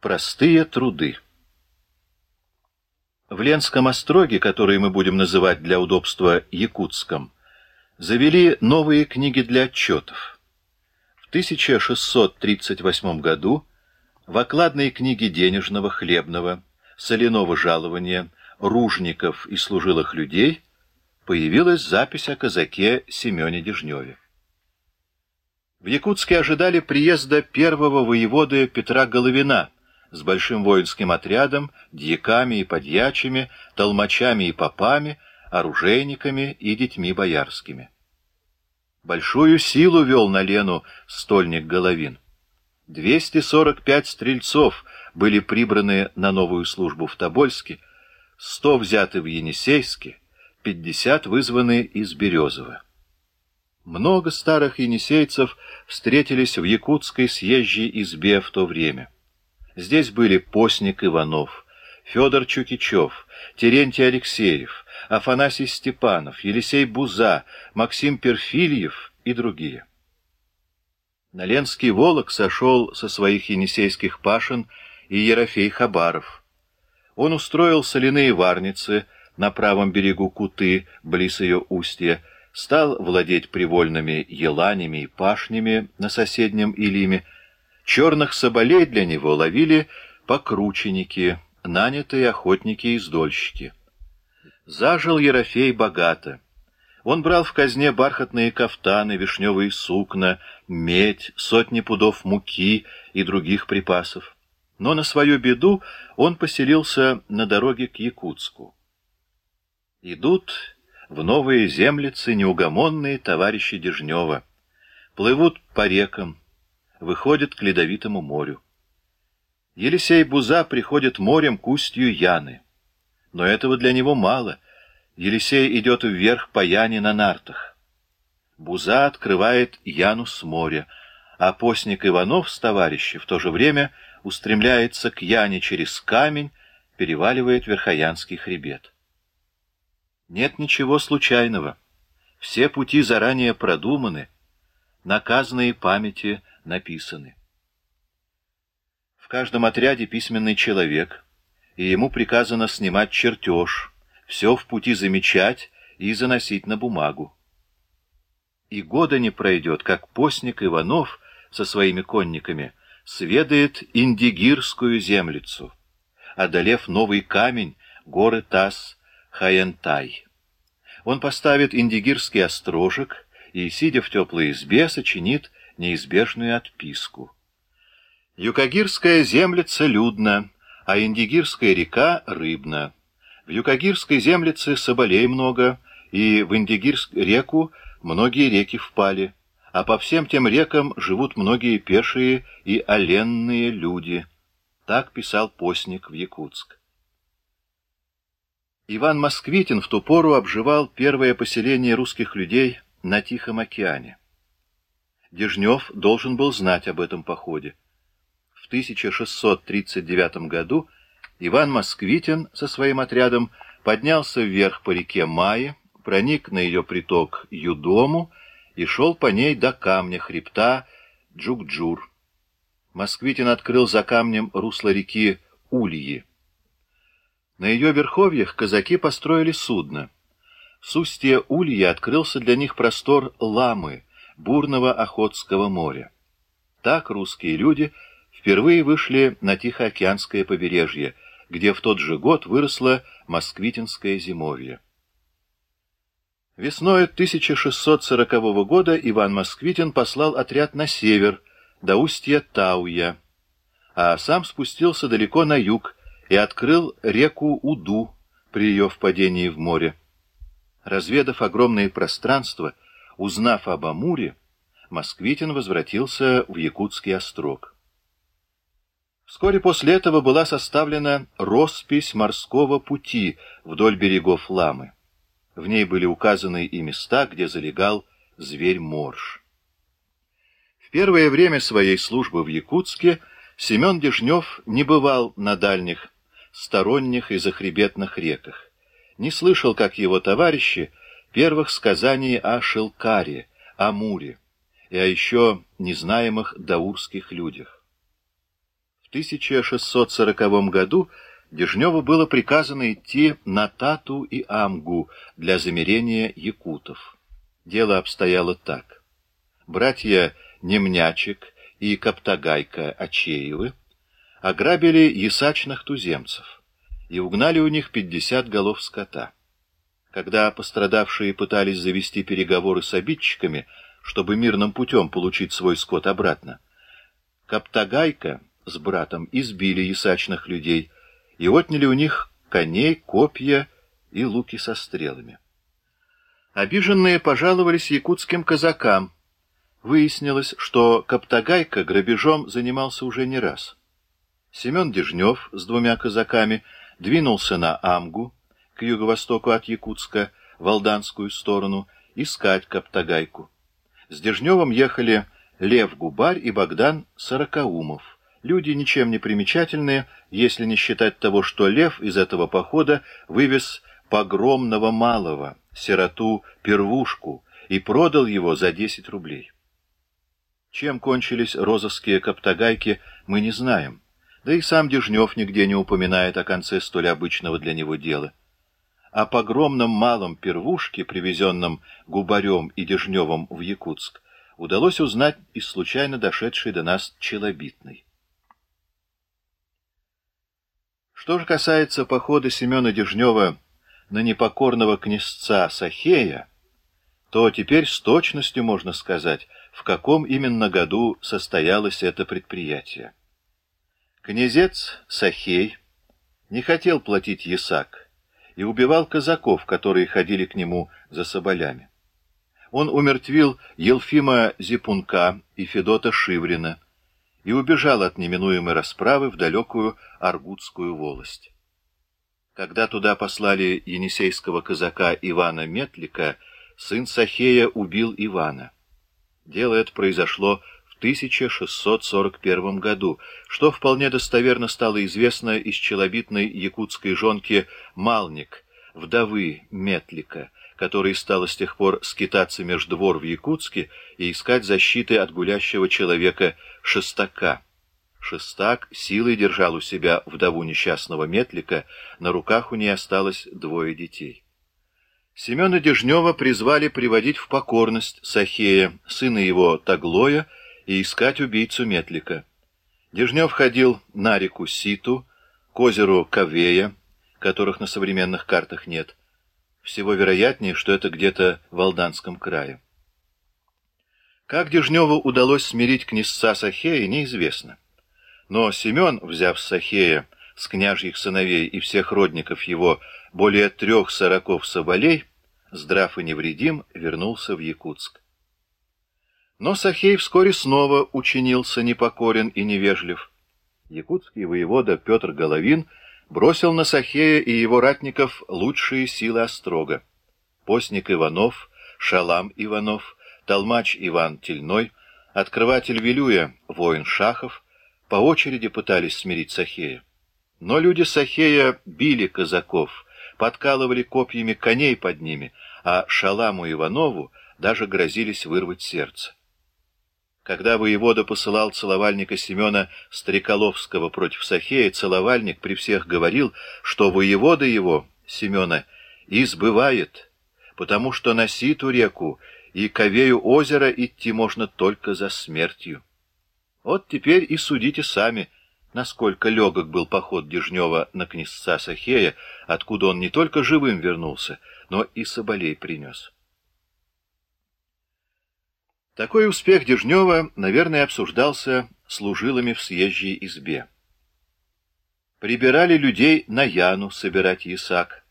Простые труды В Ленском остроге, который мы будем называть для удобства Якутском, завели новые книги для отчетов. В 1638 году в окладной книге денежного, хлебного, соляного жалования, ружников и служилых людей появилась запись о казаке Семене Дежневе. В Якутске ожидали приезда первого воеводы Петра Головина – с большим воинским отрядом, дьяками и подьячими, толмачами и попами, оружейниками и детьми боярскими. Большую силу вел на Лену стольник Головин. 245 стрельцов были прибраны на новую службу в Тобольске, 100 взяты в Енисейске, 50 вызваны из Березова. Много старых енисейцев встретились в якутской съезжей избе в то время. Здесь были Постник Иванов, Федор Чукичев, Терентий Алексеев, Афанасий Степанов, Елисей Буза, Максим Перфильев и другие. На Ленский Волок сошел со своих енисейских пашин и Ерофей Хабаров. Он устроил соляные варницы на правом берегу Куты, близ ее устья, стал владеть привольными еланями и пашнями на соседнем Илиме, Черных соболей для него ловили покрученники, нанятые охотники и издольщики. Зажил Ерофей богато. Он брал в казне бархатные кафтаны, вишневые сукна, медь, сотни пудов муки и других припасов. Но на свою беду он поселился на дороге к Якутску. Идут в новые землицы неугомонные товарищи Дежнева. Плывут по рекам, выходит к ледовитому морю. Елисей Буза приходит морем к устью Яны. Но этого для него мало. Елисей идет вверх по Яне на нартах. Буза открывает Яну с моря, а постник Иванов с товарищи в то же время устремляется к Яне через камень, переваливает Верхоянский хребет. Нет ничего случайного. Все пути заранее продуманы, наказанные памяти написаны. В каждом отряде письменный человек, и ему приказано снимать чертеж, все в пути замечать и заносить на бумагу. И года не пройдет, как постник Иванов со своими конниками сведает Индигирскую землицу, одолев новый камень горы Тас Хаентай. Он поставит Индигирский острожек и, сидя в теплой избе, сочинит неизбежную отписку. Юкагирская землица людна, а Индигирская река рыбна. В Юкагирской землице соболей много, и в Индигирскую реку многие реки впали, а по всем тем рекам живут многие пешие и оленные люди. Так писал постник в Якутск. Иван Москвитин в ту пору обживал первое поселение русских людей на Тихом океане. Дежнев должен был знать об этом походе. В 1639 году Иван Москвитин со своим отрядом поднялся вверх по реке Майи, проник на ее приток Юдому и шел по ней до камня хребта Джукджур. Москвитин открыл за камнем русло реки Ульи. На ее верховьях казаки построили судно. В устье Ульи открылся для них простор Ламы — бурного Охотского моря. Так русские люди впервые вышли на Тихоокеанское побережье, где в тот же год выросло Москвитинское зимовье. Весной 1640 года Иван Москвитин послал отряд на север, до устья Тауя, а сам спустился далеко на юг и открыл реку Уду при ее впадении в море. Разведав огромные пространства, Узнав об Амуре, Москвитин возвратился в Якутский острог. Вскоре после этого была составлена роспись морского пути вдоль берегов Ламы. В ней были указаны и места, где залегал зверь-морж. В первое время своей службы в Якутске Семен Дежнев не бывал на дальних, сторонних и захребетных реках, не слышал, как его товарищи первых сказаний о Шелкаре, о Муре и о еще незнаемых даурских людях. В 1640 году Дежневу было приказано идти на Тату и Амгу для замерения якутов. Дело обстояло так. Братья Немнячек и Каптагайка Ачеевы ограбили ясачных туземцев и угнали у них 50 голов скота. Когда пострадавшие пытались завести переговоры с обидчиками, чтобы мирным путем получить свой скот обратно, Каптагайка с братом избили ясачных людей и отняли у них коней, копья и луки со стрелами. Обиженные пожаловались якутским казакам. Выяснилось, что Каптагайка грабежом занимался уже не раз. Семен Дежнев с двумя казаками двинулся на Амгу, к юго-востоку от Якутска, в Алданскую сторону, искать Каптагайку. С Дежневым ехали Лев Губарь и Богдан Сорокаумов. Люди ничем не примечательные, если не считать того, что Лев из этого похода вывез погромного малого, сироту Первушку, и продал его за 10 рублей. Чем кончились розыски Каптагайки, мы не знаем. Да и сам Дежнев нигде не упоминает о конце столь обычного для него дела. О погромном малом первушке, привезенном Губарем и Дежневым в Якутск, удалось узнать из случайно дошедшей до нас Челобитной. Что же касается похода Семена Дежнева на непокорного князца Сахея, то теперь с точностью можно сказать, в каком именно году состоялось это предприятие. Князец Сахей не хотел платить ясак и убивал казаков, которые ходили к нему за соболями. Он умертвил Елфима Зипунка и Федота Шиврина, и убежал от неминуемой расправы в далекую Аргутскую волость. Когда туда послали енисейского казака Ивана Метлика, сын Сахея убил Ивана. Дело это произошло 1641 году, что вполне достоверно стало известно из челобитной якутской жонки Малник, вдовы Метлика, которая стала с тех пор скитаться меж двор в Якутске и искать защиты от гулящего человека Шестака. Шестак силой держал у себя вдову несчастного Метлика, на руках у ней осталось двое детей. Семена Дежнева призвали приводить в покорность Сахея, сына его Таглоя, и искать убийцу Метлика. Дежнев ходил на реку Ситу, к озеру Кавея, которых на современных картах нет, всего вероятнее, что это где-то в Алданском крае. Как Дежневу удалось смирить князца Сахея, неизвестно. Но Семен, взяв Сахея с княжьих сыновей и всех родников его более трех сороков соболей, здрав и невредим, вернулся в Якутск. Но Сахей вскоре снова учинился непокорен и невежлив. Якутский воевода Петр Головин — бросил на Сахея и его ратников лучшие силы Острога. Постник Иванов, Шалам Иванов, Толмач Иван Тельной, открыватель Вилюя, воин Шахов, по очереди пытались смирить Сахея. Но люди Сахея били казаков, подкалывали копьями коней под ними, а Шаламу Иванову даже грозились вырвать сердце. Когда воевода посылал целовальника Семена Стреколовского против Сахея, целовальник при всех говорил, что воевода его, Семена, избывает, потому что на Ситу реку и к Овею озера идти можно только за смертью. Вот теперь и судите сами, насколько легок был поход Дежнева на князца Сахея, откуда он не только живым вернулся, но и соболей принес. Такой успех Дежнева, наверное, обсуждался служилыми в съезжей избе. Прибирали людей на Яну собирать ясак.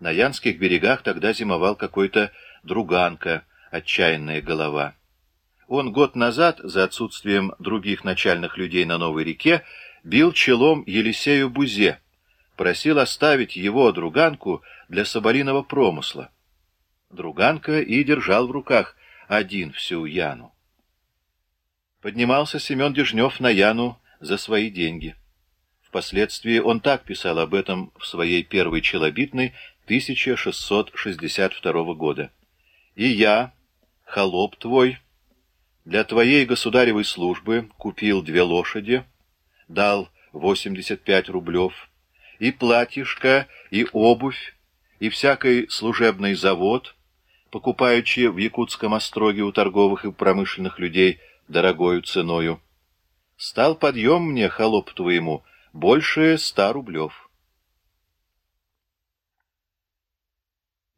На Янских берегах тогда зимовал какой-то друганка, отчаянная голова. Он год назад, за отсутствием других начальных людей на Новой реке, бил челом Елисею Бузе, просил оставить его друганку для соболиного промысла. Друганка и держал в руках один всю Яну. Поднимался Семен Дежнев на Яну за свои деньги. Впоследствии он так писал об этом в своей первой челобитной 1662 года. «И я, холоп твой, для твоей государевой службы купил две лошади, дал 85 рублев, и платьишко, и обувь, и всякий служебный завод, покупаючи в Якутском остроге у торговых и промышленных людей дорогою ценою. Стал подъем мне, холоп твоему, больше ста рублев.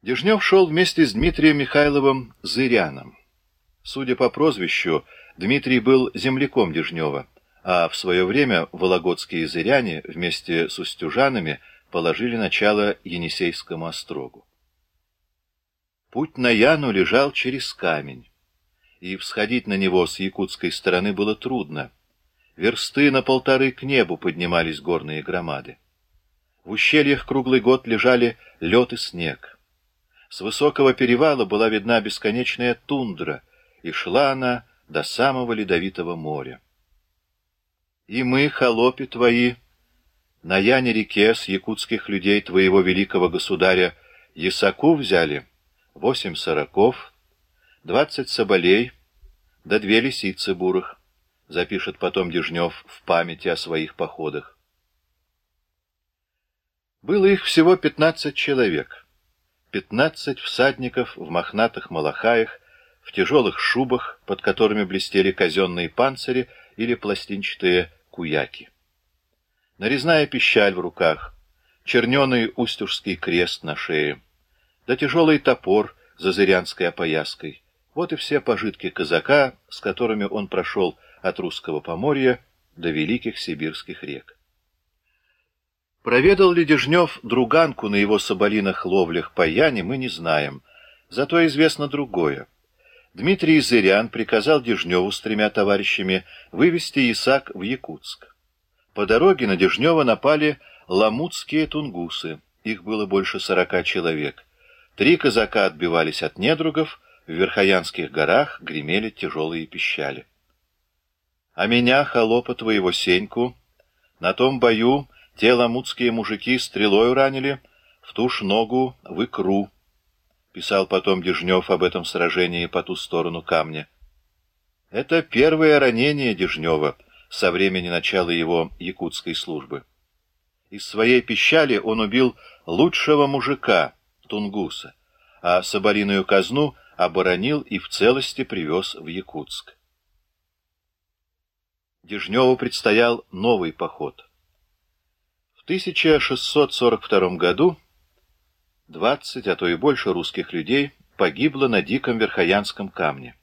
Дежнев шел вместе с Дмитрием Михайловым Зыряном. Судя по прозвищу, Дмитрий был земляком Дежнева, а в свое время вологодские зыряне вместе с устюжанами положили начало Енисейскому острогу. Путь на Яну лежал через камень, и всходить на него с якутской стороны было трудно. Версты на полторы к небу поднимались горные громады. В ущельях круглый год лежали лед и снег. С высокого перевала была видна бесконечная тундра, и шла она до самого ледовитого моря. И мы, холопи твои, на Яне-реке с якутских людей твоего великого государя Ясаку взяли восемь сороков, двадцать соболей, да две лисицы бурых, запишет потом Дежнев в памяти о своих походах. Было их всего пятнадцать человек, пятнадцать всадников в мохнатых малахаях, в тяжелых шубах, под которыми блестели казенные панцири или пластинчатые куяки. Нарезная пищаль в руках, черненый устюжский крест на шее, да тяжелый топор за зырянской опояской. Вот и все пожитки казака, с которыми он прошел от русского поморья до великих сибирских рек. Проведал ли Дежнев друганку на его соболиных ловлях по Яне, мы не знаем. Зато известно другое. Дмитрий Зырян приказал Дежневу с тремя товарищами вывести Исаак в Якутск. По дороге на Дежнева напали ламутские тунгусы. Их было больше сорока человек. Три казака отбивались от недругов, в Верхоянских горах гремели тяжелые пищали. А меня, холопа твоего Сеньку, на том бою те ламутские мужики стрелой ранили, в тушь ногу в икру, — писал потом Дежнев об этом сражении по ту сторону камня. Это первое ранение Дежнева со времени начала его якутской службы. Из своей пищали он убил лучшего мужика, Тунгуса, а соболиную казну оборонил и в целости привез в Якутск. Дежневу предстоял новый поход. В 1642 году 20, а то и больше русских людей погибло на диком Верхоянском камне.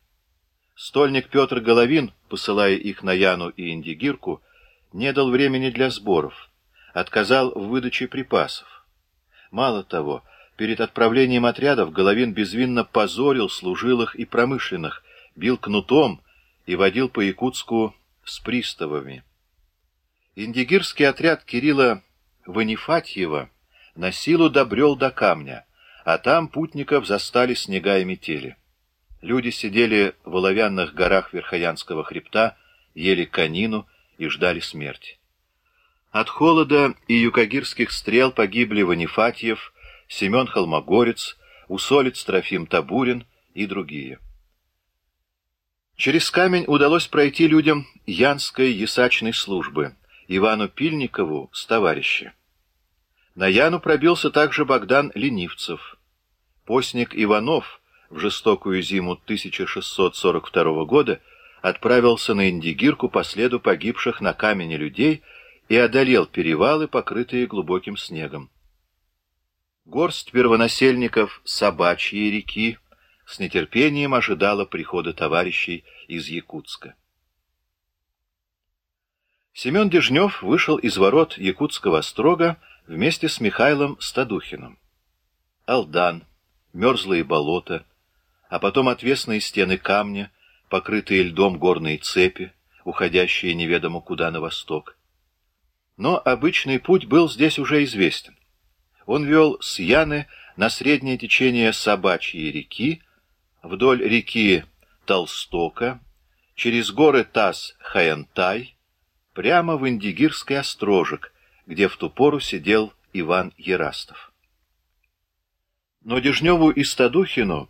Стольник Петр Головин, посылая их на Яну и Индигирку, не дал времени для сборов, отказал в выдаче припасов. Мало того, перед отправлением отрядов Головин безвинно позорил служилых и промышленных, бил кнутом и водил по Якутску с приставами. Индигирский отряд Кирилла Ванифатьева на силу добрел до камня, а там путников застали снега и метели. Люди сидели в оловянных горах Верхоянского хребта, ели конину и ждали смерти. От холода и юкагирских стрел погибли Ванифатьев, Семен Холмогорец, Усолец Трофим Табурин и другие. Через камень удалось пройти людям Янской ясачной службы, Ивану Пильникову с товарища. На Яну пробился также Богдан Ленивцев. Постник Иванов в жестокую зиму 1642 года отправился на Индигирку по следу погибших на камне людей и одолел перевалы, покрытые глубоким снегом. Горсть первонасельников Собачьей реки с нетерпением ожидала прихода товарищей из Якутска. Семен Дежнев вышел из ворот Якутского строга вместе с Михаилом Стадухиным. Алдан, мерзлые болота, а потом отвесные стены камня, покрытые льдом горные цепи, уходящие неведомо куда на восток. Но обычный путь был здесь уже известен. Он вел с Яны на среднее течение Собачьей реки, вдоль реки Толстока, через горы Тас-Хаянтай, прямо в Индигирский острожек, где в ту пору сидел Иван Ерастов. Но Дежневу и Стадухину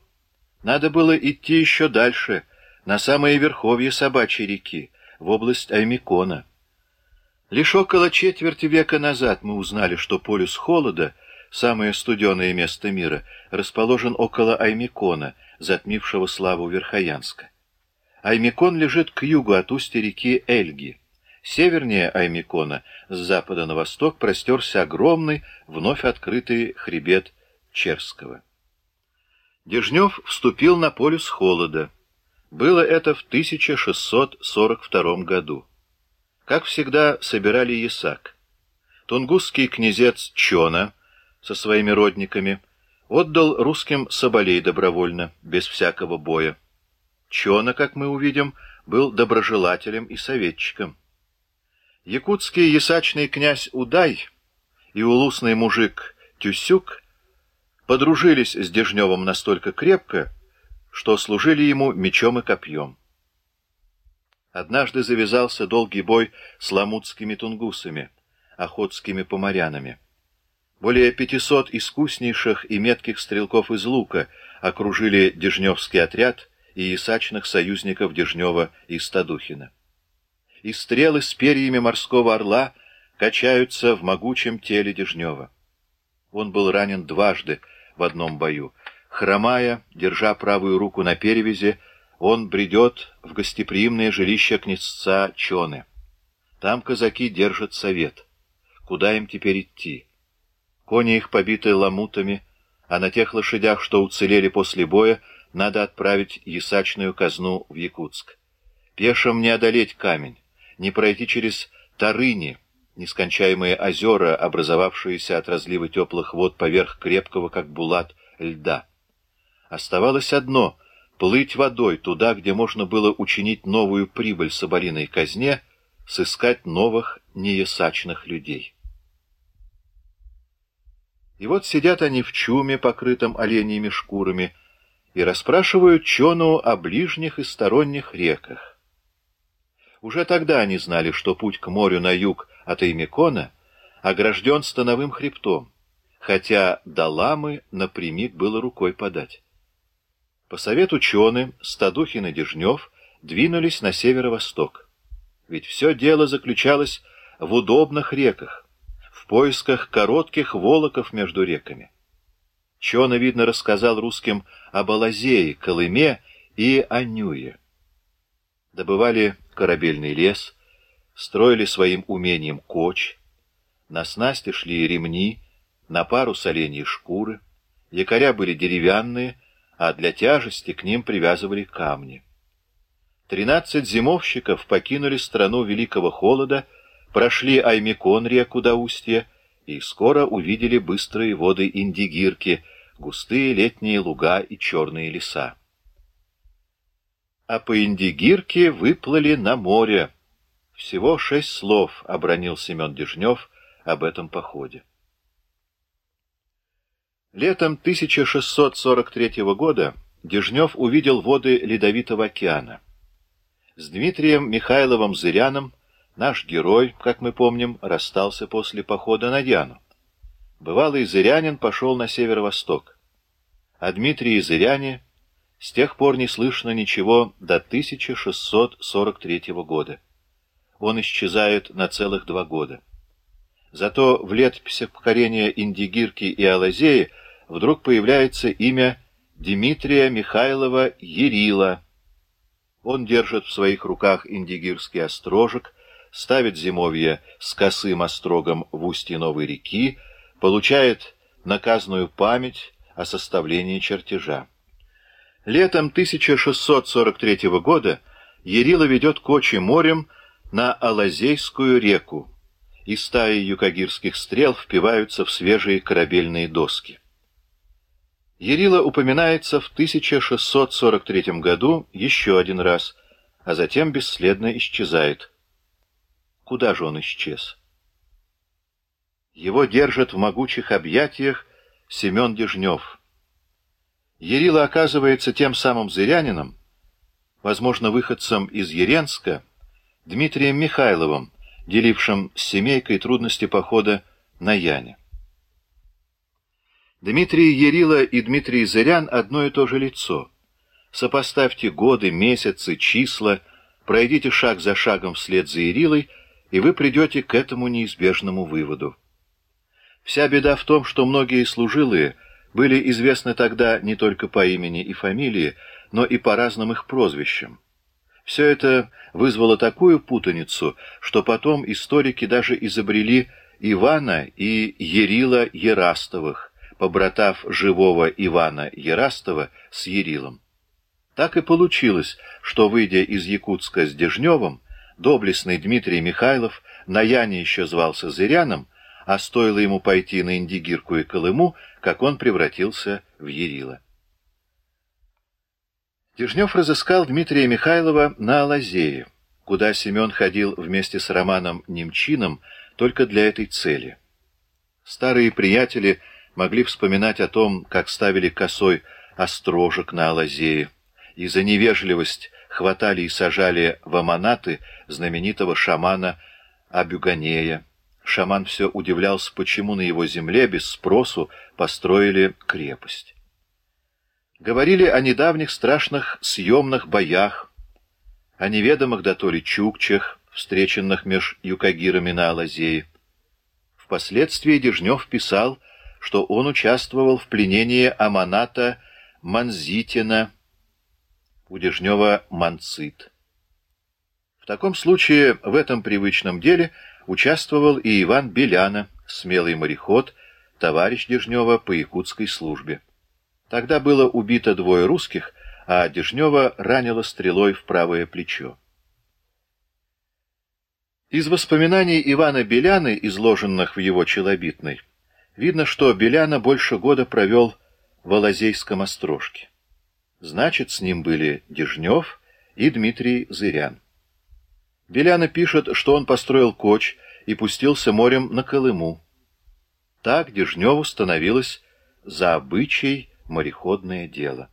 надо было идти еще дальше, на самое верховье Собачьей реки, в область Аймикона. Лишь около четверти века назад мы узнали, что полюс холода, самое студеное место мира, расположен около Аймикона, затмившего славу Верхоянска. Аймикон лежит к югу от устья реки Эльги. Севернее Аймикона, с запада на восток, простерся огромный, вновь открытый хребет Черского. Дежнев вступил на полюс холода. Было это в 1642 году. Как всегда, собирали ясак. Тунгусский князец Чона со своими родниками отдал русским соболей добровольно, без всякого боя. Чона, как мы увидим, был доброжелателем и советчиком. Якутский ясачный князь Удай и улусный мужик Тюсюк подружились с Дежневым настолько крепко, что служили ему мечом и копьем. Однажды завязался долгий бой с ламутскими тунгусами, охотскими поморянами. Более пятисот искуснейших и метких стрелков из лука окружили Дежневский отряд и ясачных союзников Дежнева и Стадухина и стрелы с перьями морского орла качаются в могучем теле Дежнева. Он был ранен дважды в одном бою. Хромая, держа правую руку на перевязи, он бредет в гостеприимное жилище князца Чоны. Там казаки держат совет. Куда им теперь идти? Кони их побиты ламутами, а на тех лошадях, что уцелели после боя, надо отправить ясачную казну в Якутск. Пешим не одолеть камень не пройти через Тарыни, нескончаемые озера, образовавшиеся от разлива теплых вод поверх крепкого, как булат, льда. Оставалось одно — плыть водой туда, где можно было учинить новую прибыль соболиной казне, сыскать новых неясачных людей. И вот сидят они в чуме, покрытом оленьими шкурами, и расспрашивают Чону о ближних и сторонних реках. Уже тогда они знали, что путь к морю на юг от Эймекона огражден становым хребтом, хотя до Ламы напрямик было рукой подать. По совету Чоны, Стадухин и Дежнев двинулись на северо-восток. Ведь все дело заключалось в удобных реках, поисках коротких волоков между реками. Чона, видно, рассказал русским об Алазее, Колыме и Анюе. Добывали корабельный лес, строили своим умением коч, на снасти шли ремни, на пару оленьи шкуры, якоря были деревянные, а для тяжести к ним привязывали камни. Тринадцать зимовщиков покинули страну Великого Холода, прошли Аймекон, реку до устья, и скоро увидели быстрые воды Индигирки, густые летние луга и черные леса а по Индигирке выплыли на море. Всего шесть слов обронил Семен Дежнев об этом походе. Летом 1643 года Дежнев увидел воды Ледовитого океана. С Дмитрием Михайловым Зыряном наш герой, как мы помним, расстался после похода на Диану. Бывалый зырянин пошел на северо-восток. А Дмитрий и зыряне с тех пор не слышно ничего до 1643 года. Он исчезает на целых два года. Зато в летописях покорения Индигирки и Алазеи вдруг появляется имя Дмитрия Михайлова Ерила. Он держит в своих руках индигирский острожек, ставит зимовье с косым острогом в устье новой реки, получает наказную память о составлении чертежа. Летом 1643 года Ярила ведет кочи морем на Алазейскую реку, и стаи юкагирских стрел впиваются в свежие корабельные доски. Ярила упоминается в 1643 году еще один раз, а затем бесследно исчезает. Куда же он исчез? Его держит в могучих объятиях Семен Дежнев — Ярила оказывается тем самым зырянином, возможно, выходцем из Еренска, Дмитрием Михайловым, делившим с семейкой трудности похода на Яне. Дмитрий Ярила и Дмитрий Зырян — одно и то же лицо. Сопоставьте годы, месяцы, числа, пройдите шаг за шагом вслед за Ярилой, и вы придете к этому неизбежному выводу. Вся беда в том, что многие служилые были известны тогда не только по имени и фамилии, но и по разным их прозвищам. Все это вызвало такую путаницу, что потом историки даже изобрели Ивана и Ерила Ерастовых, побратав живого Ивана Ерастова с Ерилом. Так и получилось, что, выйдя из Якутска с Дежневым, доблестный Дмитрий Михайлов на Яне еще звался Зыряном, а стоило ему пойти на Индигирку и Колыму, как он превратился в Ерила. Дежнев разыскал Дмитрия Михайлова на Алазее, куда Семен ходил вместе с Романом Немчином только для этой цели. Старые приятели могли вспоминать о том, как ставили косой острожек на Алазее, и за невежливость хватали и сажали в аманаты знаменитого шамана Абюганея. Шаман все удивлялся, почему на его земле без спросу построили крепость. Говорили о недавних страшных съемных боях, о неведомых да то ли чукчах, встреченных меж юкагирами на Алазее. Впоследствии Дежнев писал, что он участвовал в пленении Аманата Манзитина, Дежнева Манцит. В таком случае в этом привычном деле участвовал и Иван Беляна, смелый мореход, товарищ Дежнева по якутской службе. Тогда было убито двое русских, а Дежнева ранило стрелой в правое плечо. Из воспоминаний Ивана Беляны, изложенных в его челобитной, видно, что Беляна больше года провел в Алазейском острожке. Значит, с ним были Дежнев и Дмитрий Зырян. Беляна пишет, что он построил коч и пустился морем на Колыму. Так Дежневу становилось за обычай мореходное дело.